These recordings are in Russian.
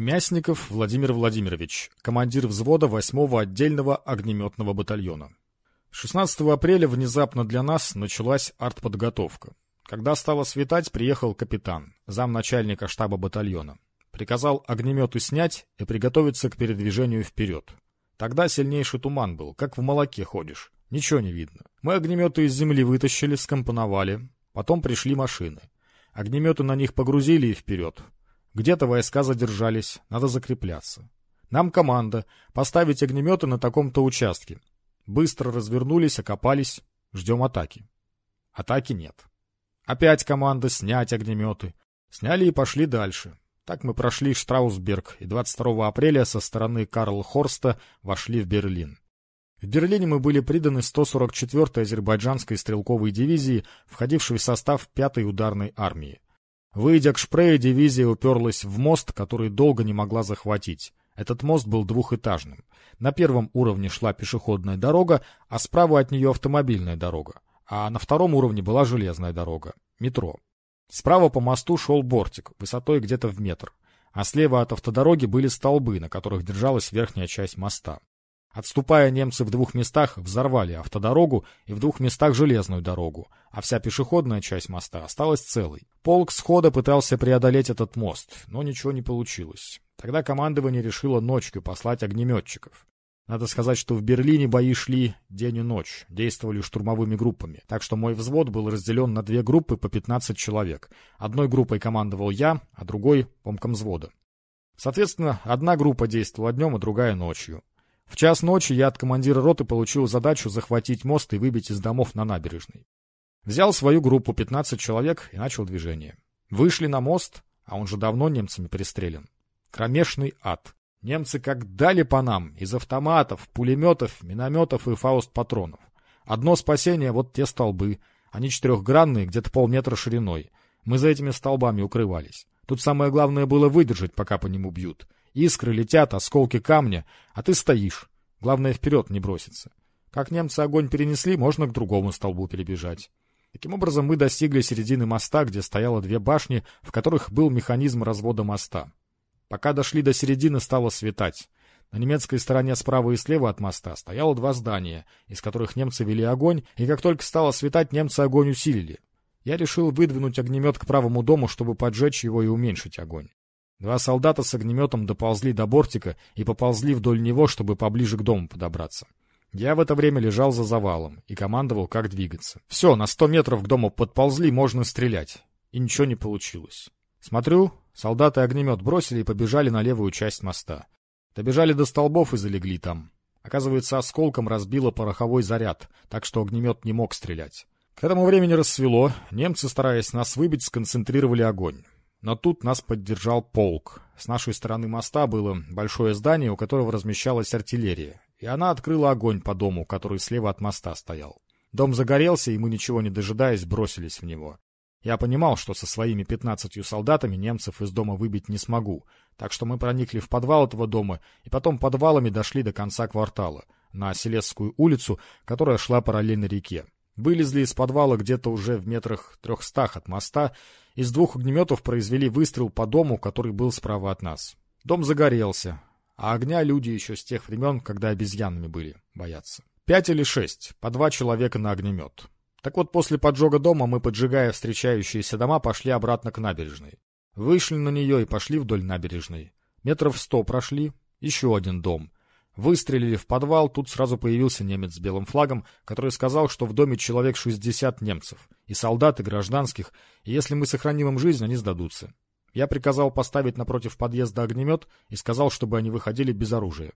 Мясников Владимир Владимирович, командир взвода 8-го отдельного огнеметного батальона. 16 апреля внезапно для нас началась артподготовка. Когда стало светать, приехал капитан, замначальника штаба батальона. Приказал огнеметы снять и приготовиться к передвижению вперед. Тогда сильнейший туман был, как в молоке ходишь. Ничего не видно. Мы огнеметы из земли вытащили, скомпоновали. Потом пришли машины. Огнеметы на них погрузили и вперед. Где-то войска задержались, надо закрепляться. Нам команда поставить огнеметы на таком-то участке. Быстро развернулись, окопались, ждем атаки. Атаки нет. Опять команда снять огнеметы. Сняли и пошли дальше. Так мы прошли Штраусберг и 22 апреля со стороны Карл-Хорста вошли в Берлин. В Берлине мы были приданы 144-й азербайджанской стрелковой дивизии, входившей в состав 5-й ударной армии. Выйдя к Шпрее, дивизия уперлась в мост, который долго не могла захватить. Этот мост был двухэтажным. На первом уровне шла пешеходная дорога, а справа от нее автомобильная дорога. А на втором уровне была железная дорога, метро. Справа по мосту шел бортик, высотой где-то в метр. А слева от автодороги были столбы, на которых держалась верхняя часть моста. Отступая, немцы в двух местах взорвали автодорогу и в двух местах железную дорогу, а вся пешеходная часть моста осталась целой. Полк схода пытался преодолеть этот мост, но ничего не получилось. Тогда командование решило ночью послать огнеметчиков. Надо сказать, что в Берлине бои шли день и ночь, действовали штурмовыми группами, так что мой взвод был разделен на две группы по 15 человек. Одной группой командовал я, а другой — помком взвода. Соответственно, одна группа действовала днем, а другая ночью. В час ночи я от командира роты получил задачу захватить мост и выбить из домов на набережной. Взял свою группу 15 человек и начал движение. Вышли на мост, а он же давно немцами пристрелен. Кромешный ад. Немцы как дали по нам из автоматов, пулеметов, минометов и фауст-патронов. Одно спасение — вот те столбы. Они четырехгранные, где-то полметра шириной. Мы за этими столбами укрывались. Тут самое главное было выдержать, пока по нему бьют. Искры летят, осколки камня, а ты стоишь. Главное, вперед не броситься. Как немцы огонь перенесли, можно к другому столбу перебежать. Таким образом, мы достигли середины моста, где стояло две башни, в которых был механизм развода моста. Пока дошли до середины, стало светать. На немецкой стороне справа и слева от моста стояло два здания, из которых немцы вели огонь, и как только стало светать, немцы огонь усилили. Я решил выдвинуть огнемет к правому дому, чтобы поджечь его и уменьшить огонь. Два солдата с огнеметом доползли до бортика и поползли вдоль него, чтобы поближе к дому подобраться. Я в это время лежал за завалом и командовал, как двигаться. Все, на сто метров к дому подползли, можно стрелять. И ничего не получилось. Смотрю, солдаты огнемет бросили и побежали на левую часть моста. Добежали до столбов и залегли там. Оказывается, осколком разбило пороховой заряд, так что огнемет не мог стрелять. К этому времени рассвело, немцы, стараясь нас выбить, сконцентрировали огонь. Но тут нас поддержал полк. С нашей стороны моста было большое здание, у которого размещалась артиллерия, и она открыла огонь по дому, который слева от моста стоял. Дом загорелся, и мы, ничего не дожидаясь, бросились в него. Я понимал, что со своими пятнадцатью солдатами немцев из дома выбить не смогу, так что мы проникли в подвал этого дома и потом подвалами дошли до конца квартала, на Селесскую улицу, которая шла параллельно реке. Вылезли из подвала где-то уже в метрах трехстах от моста из двух огнеметов произвели выстрел по дому, который был справа от нас. Дом загорелся, а огня люди еще с тех времен, когда обезьянами были, боятся. Пять или шесть, по два человека на огнемет. Так вот, после поджога дома мы, поджигая встречающиеся дома, пошли обратно к набережной. Вышли на нее и пошли вдоль набережной. Метров сто прошли, еще один дом. Выстрелили в подвал, тут сразу появился немец с белым флагом, который сказал, что в доме человек 60 немцев, и солдат, и гражданских, и если мы сохраним им жизнь, они сдадутся. Я приказал поставить напротив подъезда огнемет и сказал, чтобы они выходили без оружия.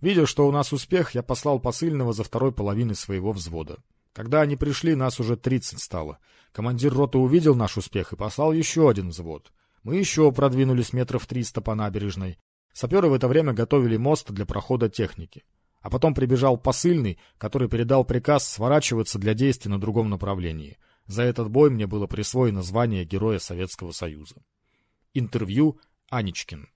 Видя, что у нас успех, я послал посыльного за второй половиной своего взвода. Когда они пришли, нас уже 30 стало. Командир роты увидел наш успех и послал еще один взвод. Мы еще продвинулись метров 300 по набережной. Саперы в это время готовили мост для прохода техники. А потом прибежал посыльный, который передал приказ сворачиваться для действий на другом направлении. За этот бой мне было присвоено звание Героя Советского Союза. Интервью Аничкин